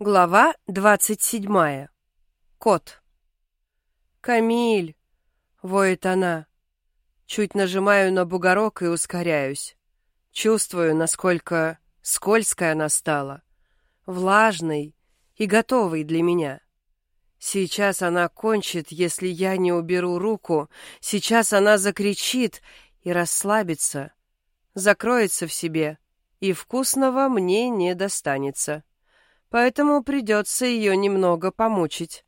Глава двадцать седьмая. Кот. «Камиль!» — воет она. Чуть нажимаю на бугорок и ускоряюсь. Чувствую, насколько скользкой она стала, влажной и готовой для меня. Сейчас она кончит, если я не уберу руку. Сейчас она закричит и расслабится, закроется в себе, и вкусного мне не достанется поэтому придется ее немного помучить.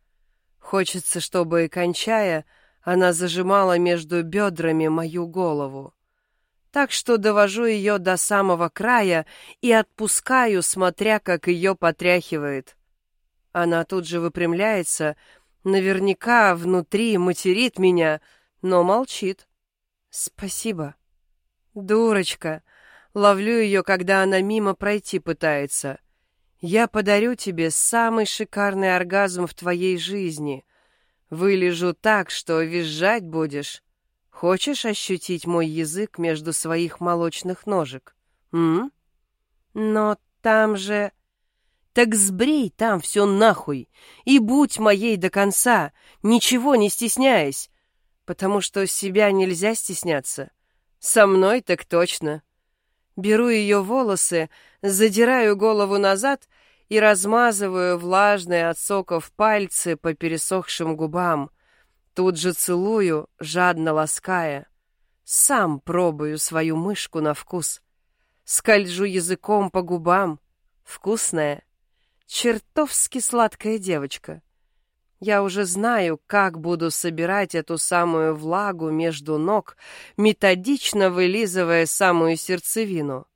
Хочется, чтобы, кончая, она зажимала между бедрами мою голову. Так что довожу ее до самого края и отпускаю, смотря, как ее потряхивает. Она тут же выпрямляется, наверняка внутри материт меня, но молчит. Спасибо. Дурочка. Ловлю ее, когда она мимо пройти пытается — я подарю тебе самый шикарный оргазм в твоей жизни. Вылежу так, что визжать будешь. Хочешь ощутить мой язык между своих молочных ножек? М? Но там же... Так сбрей там все нахуй и будь моей до конца, ничего не стесняясь, потому что себя нельзя стесняться. Со мной так точно. Беру ее волосы, задираю голову назад и размазываю влажные от соков пальцы по пересохшим губам. Тут же целую, жадно лаская. Сам пробую свою мышку на вкус. Скольжу языком по губам. Вкусная, чертовски сладкая девочка. Я уже знаю, как буду собирать эту самую влагу между ног, методично вылизывая самую сердцевину.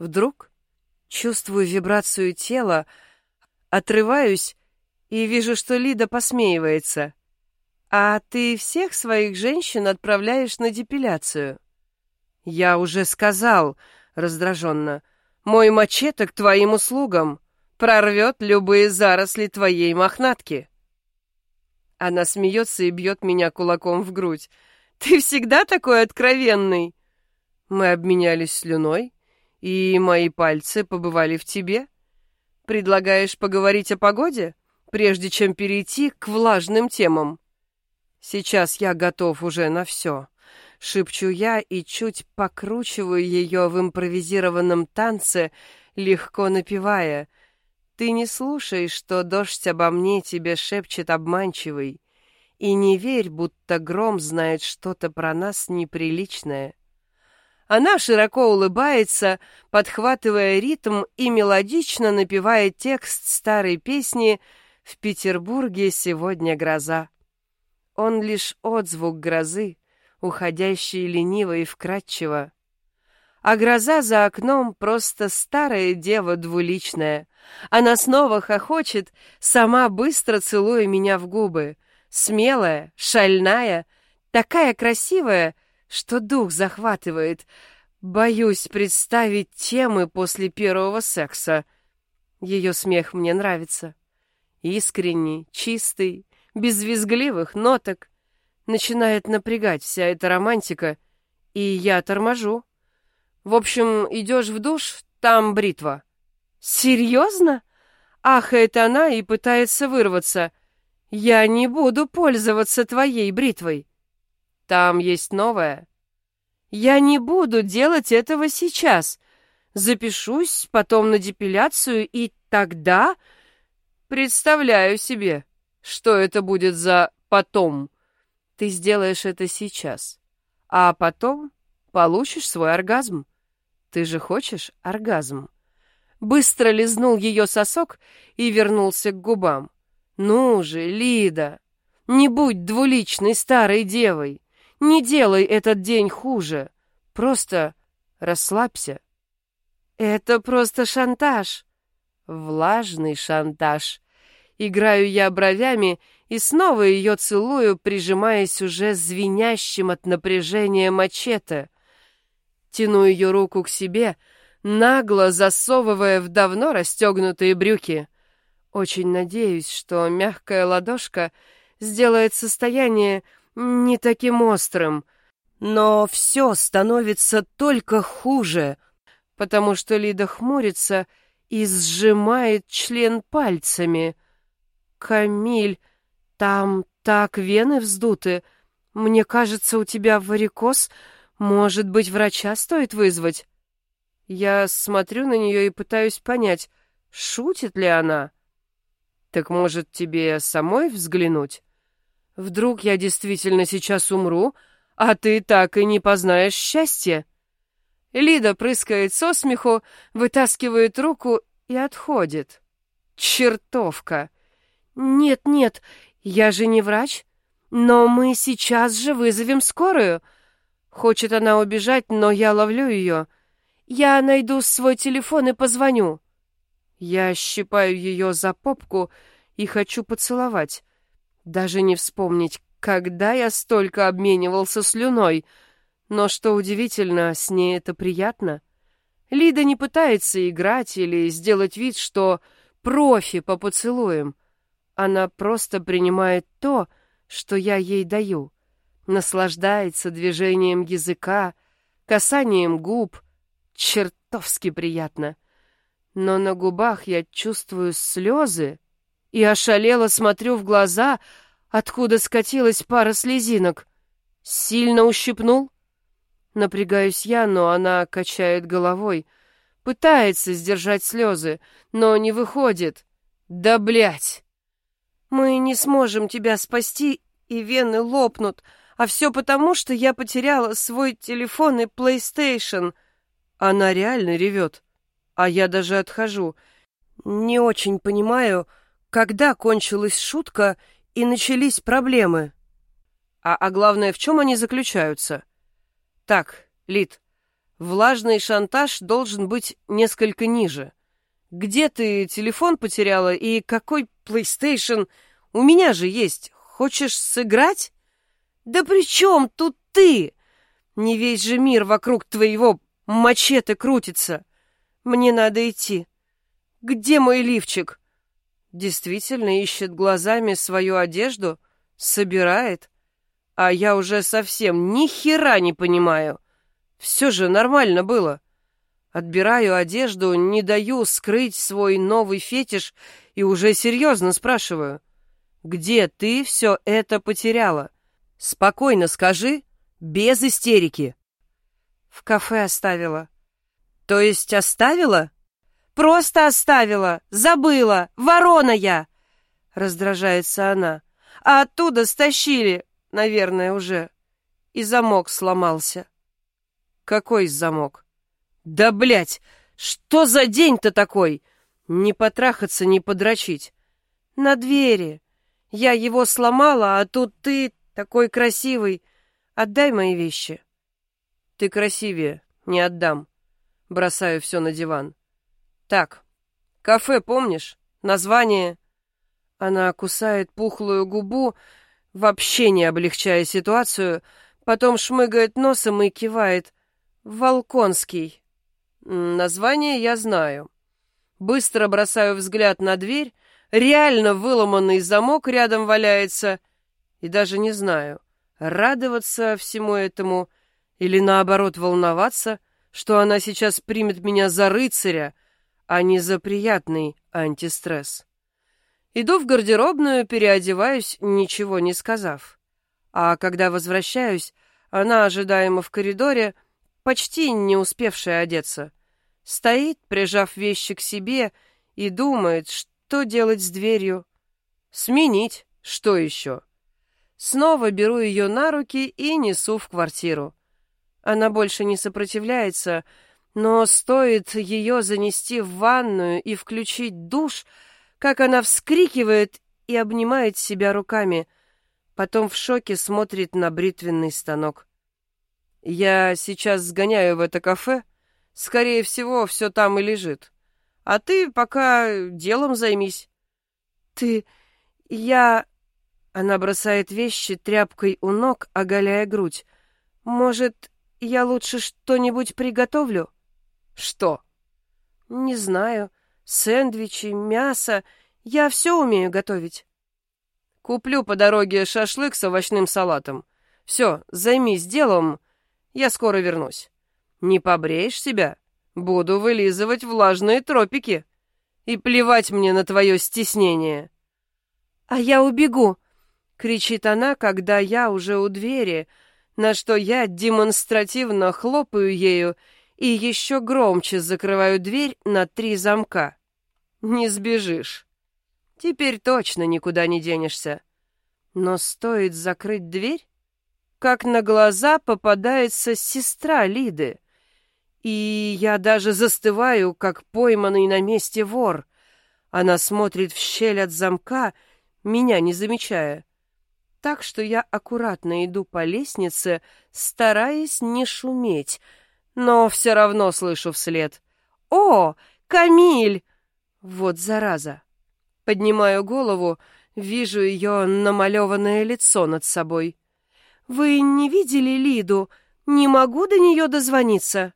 Вдруг чувствую вибрацию тела, отрываюсь и вижу, что Лида посмеивается. «А ты всех своих женщин отправляешь на депиляцию?» «Я уже сказал», — раздраженно, — «мой мачете к твоим услугам прорвет любые заросли твоей мохнатки». Она смеется и бьет меня кулаком в грудь. «Ты всегда такой откровенный!» Мы обменялись слюной, и мои пальцы побывали в тебе. Предлагаешь поговорить о погоде, прежде чем перейти к влажным темам? Сейчас я готов уже на все. Шепчу я и чуть покручиваю ее в импровизированном танце, легко напевая — ты не слушай, что дождь обо мне тебе шепчет обманчивый, и не верь, будто гром знает что-то про нас неприличное. Она широко улыбается, подхватывая ритм и мелодично напевает текст старой песни «В Петербурге сегодня гроза». Он лишь отзвук грозы, уходящий лениво и вкрадчиво. А гроза за окном просто старая дева двуличная — она снова хохочет, сама быстро целуя меня в губы. Смелая, шальная, такая красивая, что дух захватывает. Боюсь представить темы после первого секса. Ее смех мне нравится. Искренний, чистый, без визгливых ноток. Начинает напрягать вся эта романтика, и я торможу. В общем, идешь в душ, там бритва. «Серьезно?» Ахает она и пытается вырваться. «Я не буду пользоваться твоей бритвой». «Там есть новая». «Я не буду делать этого сейчас. Запишусь потом на депиляцию, и тогда...» «Представляю себе, что это будет за «потом». Ты сделаешь это сейчас, а потом получишь свой оргазм. Ты же хочешь оргазм?» быстро лизнул ее сосок и вернулся к губам. «Ну же, Лида, не будь двуличной старой девой, не делай этот день хуже, просто расслабься». «Это просто шантаж». «Влажный шантаж». Играю я бровями и снова ее целую, прижимаясь уже звенящим от напряжения мачете. Тяну ее руку к себе — нагло засовывая в давно расстегнутые брюки. Очень надеюсь, что мягкая ладошка сделает состояние не таким острым. Но все становится только хуже, потому что Лида хмурится и сжимает член пальцами. «Камиль, там так вены вздуты. Мне кажется, у тебя варикоз. Может быть, врача стоит вызвать?» Я смотрю на нее и пытаюсь понять, шутит ли она. «Так, может, тебе самой взглянуть? Вдруг я действительно сейчас умру, а ты так и не познаешь счастья?» Лида прыскает со смеху, вытаскивает руку и отходит. Чертовка! Нет-нет, я же не врач, но мы сейчас же вызовем скорую. Хочет она убежать, но я ловлю ее. Я найду свой телефон и позвоню. Я щипаю ее за попку и хочу поцеловать. Даже не вспомнить, когда я столько обменивался слюной — но что удивительно, с ней это приятно. Лида не пытается играть или сделать вид, что профи по поцелуям. Она просто принимает то, что я ей даю. Наслаждается движением языка, касанием губ. Чертовски приятно. Но на губах я чувствую слезы и ошалело смотрю в глаза, откуда скатилась пара слезинок. Сильно ущипнул? Напрягаюсь я, но она качает головой. Пытается сдержать слезы, но не выходит. Да блять! Мы не сможем тебя спасти, и вены лопнут, а все потому, что я потеряла свой телефон и PlayStation. Она реально ревет, а я даже отхожу. Не очень понимаю, когда кончилась шутка и начались проблемы. А, а главное, в чем они заключаются? — так, Лид, влажный шантаж должен быть несколько ниже. Где ты телефон потеряла и какой PlayStation? У меня же есть. Хочешь сыграть? Да при чем тут ты? Не весь же мир вокруг твоего мачете крутится. Мне надо идти. Где мой лифчик? Действительно ищет глазами свою одежду, собирает. А я уже совсем ни хера не понимаю. Все же нормально было. Отбираю одежду, не даю скрыть свой новый фетиш и уже серьезно спрашиваю. Где ты все это потеряла? Спокойно скажи, без истерики. В кафе оставила. То есть оставила? Просто оставила, забыла, ворона я! Раздражается она. А оттуда стащили, наверное, уже. И замок сломался. Какой замок? Да, блядь, что за день-то такой? Не потрахаться, не подрочить. На двери. Я его сломала, а тут ты такой красивый. Отдай мои вещи. Ты красивее, не отдам. Бросаю все на диван. Так, кафе помнишь? Название? Она кусает пухлую губу, вообще не облегчая ситуацию, потом шмыгает носом и кивает. «Волконский». Название я знаю. Быстро бросаю взгляд на дверь, реально выломанный замок рядом валяется, и даже не знаю, радоваться всему этому или наоборот волноваться, что она сейчас примет меня за рыцаря, а не за приятный антистресс. Иду в гардеробную, переодеваюсь, ничего не сказав. А когда возвращаюсь, она ожидаемо в коридоре, почти не успевшая одеться. Стоит, прижав вещи к себе, и думает, что делать с дверью. Сменить, что еще? Снова беру ее на руки и несу в квартиру. Она больше не сопротивляется, но стоит ее занести в ванную и включить душ — как она вскрикивает и обнимает себя руками, потом в шоке смотрит на бритвенный станок. «Я сейчас сгоняю в это кафе. Скорее всего, все там и лежит. А ты пока делом займись». «Ты... я...» Она бросает вещи тряпкой у ног, оголяя грудь. «Может, я лучше что-нибудь приготовлю?» «Что?» «Не знаю сэндвичи, мясо. Я все умею готовить. Куплю по дороге шашлык с овощным салатом. Все, займись делом, я скоро вернусь. Не побреешь себя? Буду вылизывать влажные тропики. И плевать мне на твое стеснение. А я убегу, кричит она, когда я уже у двери, на что я демонстративно хлопаю ею и еще громче закрываю дверь на три замка. Не сбежишь. Теперь точно никуда не денешься. Но стоит закрыть дверь, как на глаза попадается сестра Лиды. И я даже застываю, как пойманный на месте вор. Она смотрит в щель от замка, меня не замечая. Так что я аккуратно иду по лестнице, стараясь не шуметь, но все равно слышу вслед. «О, Камиль!» Вот зараза. Поднимаю голову, вижу ее намалеванное лицо над собой. «Вы не видели Лиду? Не могу до нее дозвониться».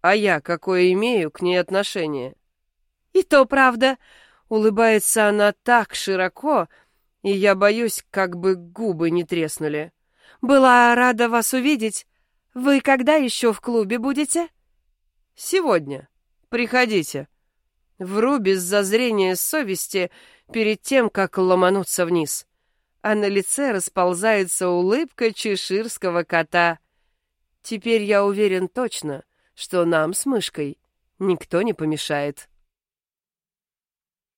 «А я какое имею к ней отношение?» «И то правда». Улыбается она так широко, и я боюсь, как бы губы не треснули. «Была рада вас увидеть. Вы когда еще в клубе будете?» «Сегодня. Приходите». Вру без зазрения совести перед тем, как ломануться вниз. А на лице расползается улыбка чеширского кота. Теперь я уверен точно, что нам с мышкой никто не помешает.